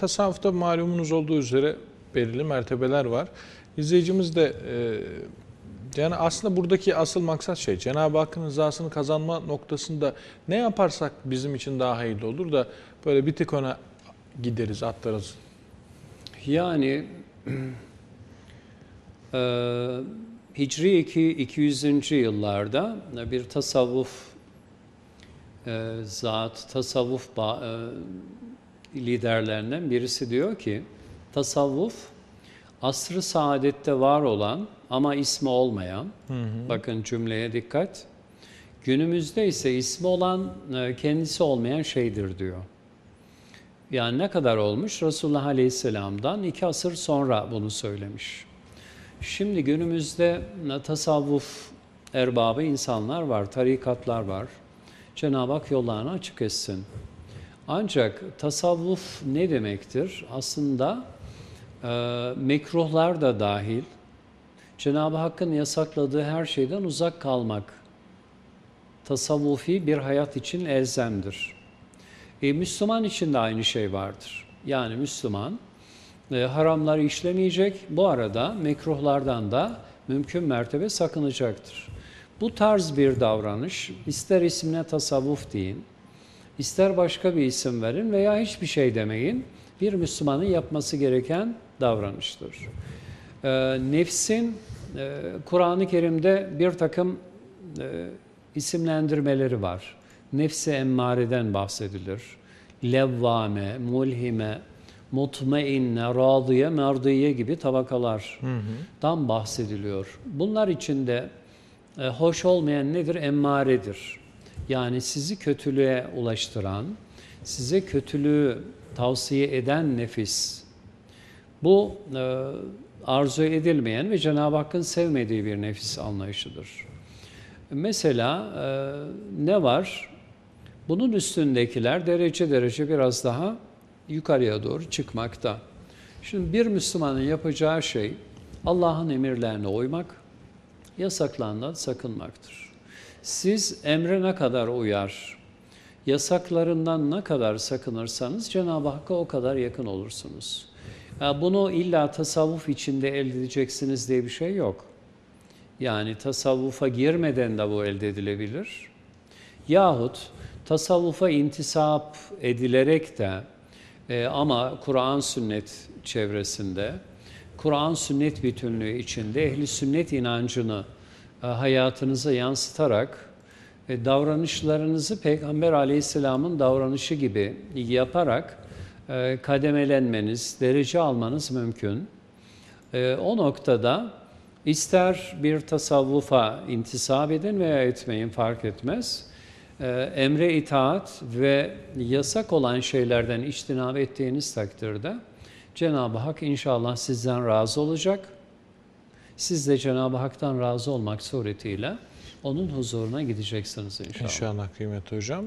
tasavvufta malumunuz olduğu üzere belirli mertebeler var. İzleyicimiz de e, yani aslında buradaki asıl maksat şey Cenab-ı Hakk'ın rızasını kazanma noktasında ne yaparsak bizim için daha hayırlı olur da böyle bir tık ona gideriz, atlarız. Yani e, Hicri 2, 200. yıllarda bir tasavvuf e, zat, tasavvuf ba- e, liderlerinden birisi diyor ki, tasavvuf asrı saadette var olan ama ismi olmayan, bakın cümleye dikkat, günümüzde ise ismi olan, e, kendisi olmayan şeydir diyor. Yani ne kadar olmuş? Resulullah Aleyhisselam'dan iki asır sonra bunu söylemiş. Şimdi günümüzde tasavvuf erbabı insanlar var, tarikatlar var. Cenab-ı Hak yollarını açık etsin. Ancak tasavvuf ne demektir? Aslında e, mekruhlar da dahil, Cenab-ı Hakk'ın yasakladığı her şeyden uzak kalmak, tasavvufi bir hayat için elzemdir. E, Müslüman için de aynı şey vardır. Yani Müslüman e, haramları işlemeyecek, bu arada mekruhlardan da mümkün mertebe sakınacaktır. Bu tarz bir davranış, ister ismine tasavvuf deyin, ister başka bir isim verin veya hiçbir şey demeyin, bir Müslümanın yapması gereken davranıştır. E, nefsin e, Kur'an-ı Kerim'de bir takım e, isimlendirmeleri var. Nefsi emmareden bahsedilir. Levvame, mulhime, mutmainne, radiye, merdiye gibi tabakalardan bahsediliyor. Bunlar içinde e, hoş olmayan nedir? Emmaredir. Yani sizi kötülüğe ulaştıran, size kötülüğü tavsiye eden nefis. Bu e, arzu edilmeyen ve Cenab-ı Hakk'ın sevmediği bir nefis anlayışıdır. Mesela e, ne var? Bunun üstündekiler derece derece biraz daha yukarıya doğru çıkmakta. Şimdi bir Müslümanın yapacağı şey Allah'ın emirlerine uymak, yasaklarından sakınmaktır. Siz emre ne kadar uyar, yasaklarından ne kadar sakınırsanız Cenab-ı Hakk'a o kadar yakın olursunuz. Bunu illa tasavvuf içinde elde edeceksiniz diye bir şey yok. Yani tasavvufa girmeden de bu elde edilebilir. Yahut tasavvufa intisap edilerek de e, ama Kur'an sünnet çevresinde, Kur'an sünnet bütünlüğü içinde ehli sünnet inancını hayatınıza yansıtarak e, davranışlarınızı Peygamber aleyhisselamın davranışı gibi yaparak e, kademelenmeniz, derece almanız mümkün. E, o noktada ister bir tasavvufa intisap edin veya etmeyin fark etmez. E, emre itaat ve yasak olan şeylerden içtinab ettiğiniz takdirde Cenab-ı Hak inşallah sizden razı olacak. Siz de Cenab-ı Hak'tan razı olmak suretiyle onun huzuruna gideceksiniz inşallah. İnşallah kıymetli hocam.